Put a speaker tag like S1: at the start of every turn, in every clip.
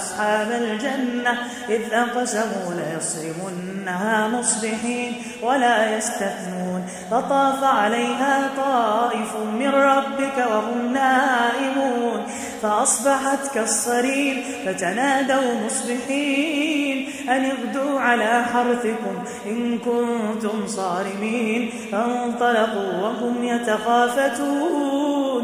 S1: أصحاب الجنة إذ أقسموا ليصرمنها مصبحين ولا يستثنون فطاف عليها طائف من ربك وهم نائمون. فأصبحت كالصريم فتنادوا مصبحين. أن اغدوا على حرثكم إن كنتم صارمين. فانطلقوا وهم يتخافتون.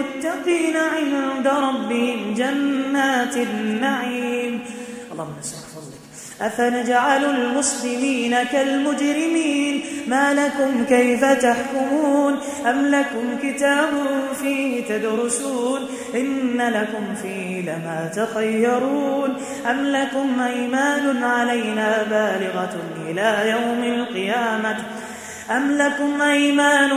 S1: للمتقين عند ربهم جنات النعيم. اللهم نسأل فضلك أفنجعل المسلمين كالمجرمين؟ ما لكم كيف تحكمون؟ أم لكم كتاب فيه تدرسون؟ إن لكم فيه لما تخيرون. أم لكم أيمان علينا بالغة إلى يوم القيامة؟ أم لكم أيمان؟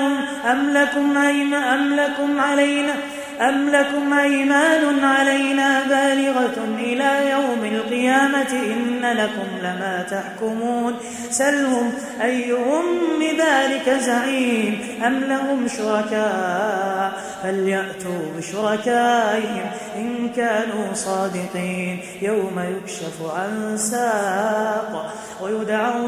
S1: أم لكم أيمان أم لكم علينا أم لكم أيمان علينا بالغة إلى يوم القيامة؟ إن لكم لما تحكمون. سلهم أيهم بذلك زعيم أم لهم شركاء؟ فليأتوا بشركائهم إن كانوا صادقين. يوم يكشف عن ساق ويدعون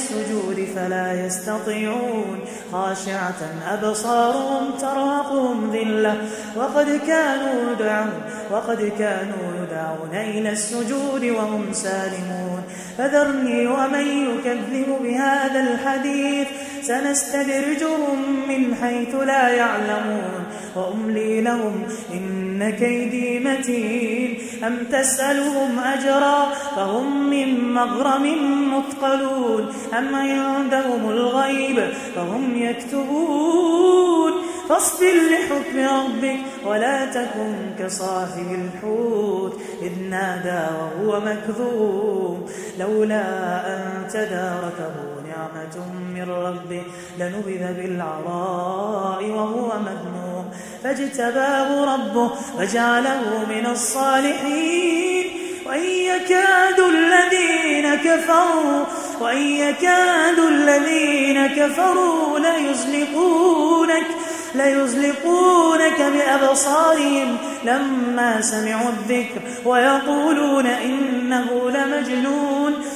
S1: السجود فلا يستطيعون خاشعة أبصارهم ترهقهم ذلة. وقد كانوا يدعون وقد كانوا يدعون إلى السجود وهم سالمون. فذرني ومن يكذب بهذا الحديث. سنستدرجهم من حيث لا يعلمون. وأملي لهم إن كيدي متين. أم تسألهم أجرا فهم من مغرم مثقلون. أم عندهم الغيب فهم يكتبون. فاصبر لحكم ربك ولا تكن كصاحب الحوت. إذ نادى وهو مكذوب. لولا أن تداركه نعمة من ربه لنبذ بالعراء وهو مذموم. فاجتباه ربه وجعله من الصالحين. وإن يكاد الذين كفروا وإن يكاد الذين كفروا ليزلقونك ليزلقونك بأبصارهم لما سمعوا الذكر ويقولون إنه لمجنون.